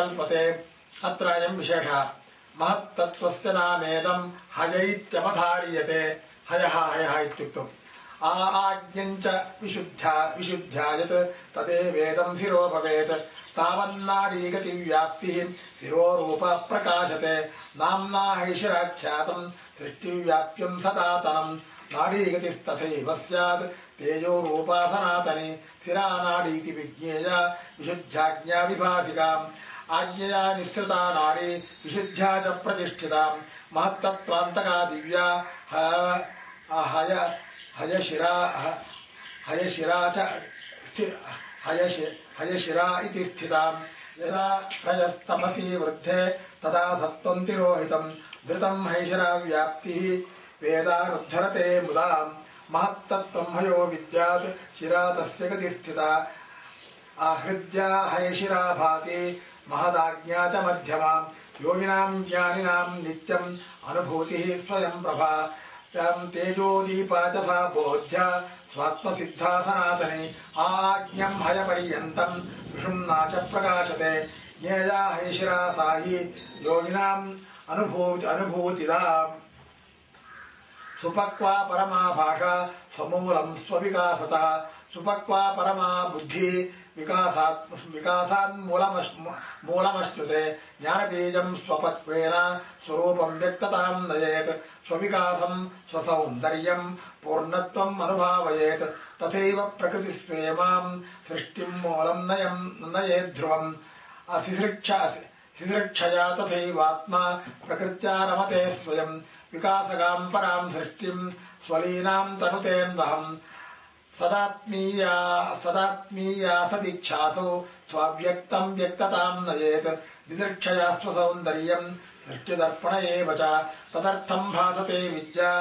अत्र अयम् विशेषः। महत्तत्त्वस्य नामेदम् हय इत्यवधार्यते हयः हयः इत्युक्तौ। आ आज्ञम् च विशुद्ध्या विशुद्ध्यायत्। तदेवेदम् शिरो भवेत्। तावन्नाडीगतिव्याप्तिः शिरोरूपप्रकाशते नाम्ना हैशिराख्यातम् सृष्टिव्याप्यम् सदातनम् नाडीगतिस्तथैव स्यात्। तेजोरूपासनातनी स्थिरानाडीति विज्ञेय। विशुद्ध्याज्ञाविभासिकाम् आज्ञया निःसृता नाडी विशुद्ध्या च प्रतिष्ठिता महत्तत्प्रान्तका दिव्या ह- हय हयशिरा ह- हयशिरा च स्थि- हयशि हयशिरा इति स्थिताम् यदा रजस्तमसि वृद्धे तदा सत्त्वं तिरोहितं धृतं हैशिरा व्याप्तिः वेदानुद्धरते मुदाम् महत्तत्त्वं हयो विद्यात् शिरा तस्य गतिस्थिता। आहृद्या हयशिरा भाति महदाज्ञा च मध्यमा योगिनां ज्ञानिनां नित्यम् अनुभूतिः स्वयं प्रभा। तेजोदीपा च सा बोध्या स्वात्मसिद्धा सनातनी आज्ञं हयपर्यन्तं सुषुम्ना च प्रकाशते। ज्ञेया हयशिरा सा हि योगिनाम् अनुभूति अनुभूतिदा सुपक्वा परमा भाषा स्वमूलं स्वविकासतः। सुपक्वा परमा बुद्धि विकासात् विकासान्मूलमश् मूलमश्नुते ज्ञानबीजं स्वपक्वेन स्वरूपं व्यक्ततां नयेत् स्वविकासं स्वसौन्दर्यं पूर्णत्वम् अनुभावयेत् तथैव प्रकृतिस्वेमां सृष्टिं मूलं नयं नयेद्ध्रुवम् असिसृक्ष सिसृक्षया तथैवात्मा प्रकृत्या रमते स्वयं विकासगां परां सृष्टिं स्वलीनां तनुतेऽन्वहम् सदात्मीया सदात्मीया सदिच्छासो, स्वाव्यक्तं व्यक्ततां नयेत् दिदृक्षया स्वसौन्दर्यं सृष्टिदर्पण एव च तदर्थं भासते विद्या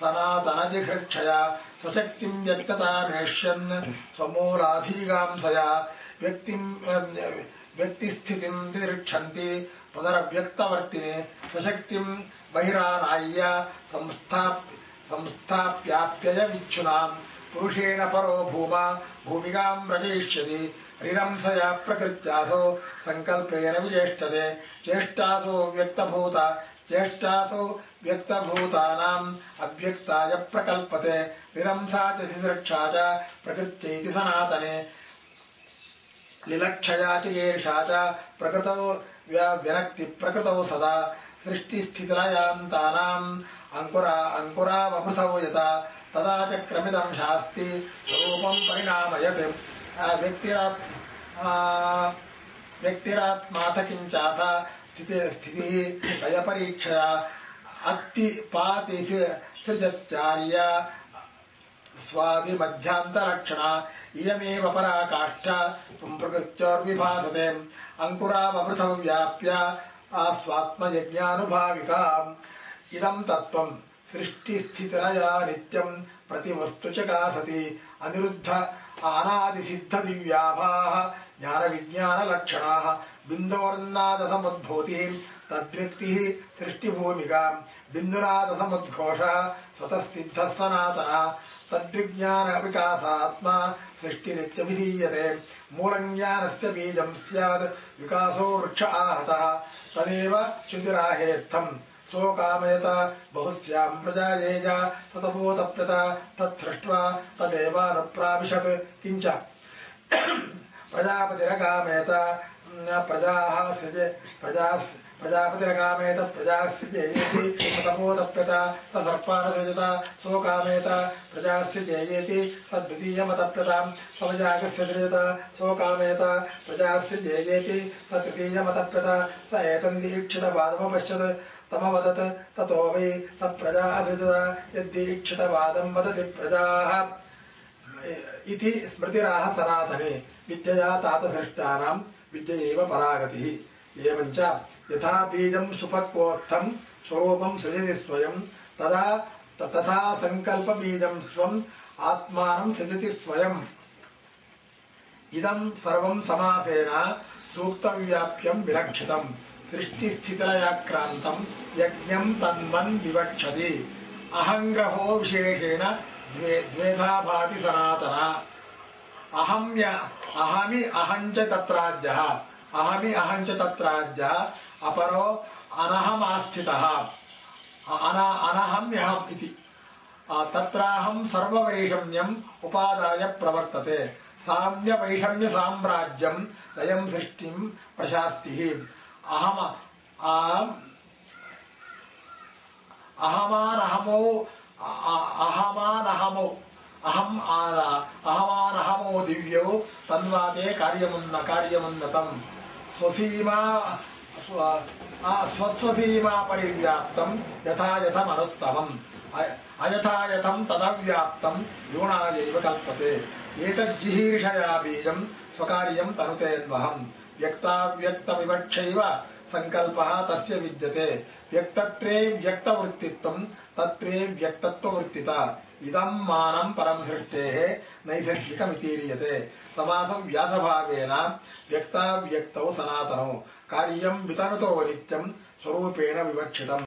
सनातनजिघृक्षया स्वशक्तिं व्यक्ततामेष्यन् स्वमूलाधीगांसया व्यक्तिं व्यक्तिस्थितिं दिदृक्षन्ति पुनरव्यक्तवर्तिने स्वशक्तिं बहिरानाय्य संस्थाप्य संस्थाप्याप्यय विच्छुनाम् पुरुषेण परो भूमा भूमिकां रजयिष्यति ऋरंसया प्रकृत्यासो सङ्कल्पेन विचेष्टते चेष्टासो व्यक्तभूता चेष्टासो व्यक्तभूतानाम् अव्यक्ताय प्रकल्पते। ऋरंसा च सिसृक्षा च प्रकृत्यैति सनातने। लिलक्षया च येषा च प्रकृतौ व्य- व्यनक्ति प्रकृतौ सदा। सृष्टिस्थितिलयान्तानाम् अङ्कुरा अङ्कुरावभृतौ यथा, तदा च क्रमिदं शास्ति स्वरूपं परिणामयत्। व्यक्तिरात् व्यक्तिरात्माथ किञ्चाथ स्थिति, स्थितिः लयपरीक्षया अत्ति पाति सृजत्यार्य स्वादिमध्यान्तलक्षणा इयमेव पराकाष्ठा प्रकृत्योर्विभासते। अङ्कुरावभृतं व्याप्य स्वात्मयज्ञानुभाविकाम् ഇതം തത്വം സൃഷ്ടിസ്ഥിതിരയാ നിത്യം പ്രതിവസ്തു ചാസതി അനിരുദ്ധ ആനാദിസിദ്ധദിവ്യാഭാഹ ജ്ഞാനവിജ്ഞാനലക്ഷണാഹ ബിന്ദോർന്നാദസമുദ്ഭൂതിം തദ്വ്യക്തി സൃഷ്ടിഭൂമിക ബിന്ദുനാദസമുദ്ഘോഷ സ്വതസിദ്ധ സനാതന തദ്വിജ്ഞാന വികാസാത്മാ സൃഷ്ടിരിത്യഭിധീയത്തെ മൂലജ്ഞാനസ്യ ബീജം സാത് വികാസോ വൃക്ഷ ആഹത. തദേവ ശുതിരാഹേത്തം स्वकामयत बहुस्यां प्रजायेज ततपोतप्यत तत्सृष्ट्वा तदेवानुप्राविशत्। किञ्च? प्रजापतिरकामेत प्रजाः सृज प्रजा प्रजापतिरकामेत प्रजाः सृजेयेति ततपोतप्यत स सर्पानसृजत स्वकामेत प्रजाः सृजेयेति स द्वितीयमतप्यतां समजागस्य सृजत स्वकामेत प्रजाः सृजेयेति स तृतीयमतप्यत स एतन्दीक्षितपादमपश्यत् तमवदत् ततो वै स प्रजा असृजत यद्दीक्षितवादं वदति प्रजाः। इति स्मृतिराह सनातने। विद्यया तातसृष्टानां विद्यैव परागतिः। एवञ्च यथा बीजं सुपक्वोत्थं स्वरूपं सृजति स्वयं त- तथा सङ्कल्पबीजं स्वम् आत्मानं सृजति स्वयम् इदं सर्वं समासेन सूक्तव्याप्यं विलक्षितम् सृष्टिस्थितिलयाक्रान्तं यज्ञं तन्वन् विवक्षति। अहङ्ग्रहो विशेषेण द्वे द्वेधा भाति सनातन। अहं अहमि अहं च तत्राद्यः अहमि अहं च तत्राद्यः अपरो अनहमास्थितः। अन अनहम्यहम् इति। तत्राहं सर्ववैषम्यम् उपादाय प्रवर्तते। साम्यवैषम्यसाम्राज्यं लयं सृष्टिं प्रशास्तिः। अहम अहमानहमो अहमानहमो अहम् आ- अहमानहमो दिव्यौ तन्वाते कार्यमुन्न कार्यमुन्नतं स्वसीमा स्वस्वसीमा परिव्याप्तं यथा यथमनुत्तमम्। अय- अयथा यथं तदव्याप्तं यूणायैव कल्पते। एतज्जिहीर्षया बीजं स्वकार्यं तनुतेन्वहं వ్యక్తావ్యక్తవివక్షైవ సంకల్ప తస్య విద్యతే వ్యక్తవృత్తిత్వం తత్రే వ్యక్తత్వవృత్తిత ఇదం మానం పరం సృష్టే నైసర్గికమితీరియతే సమాసం వ్యాసభావేన వ్యక్తావ్యక్తౌ సనాతనౌ కార్యం వితనుతో నిత్యం స్వరూపేణ వివక్షితం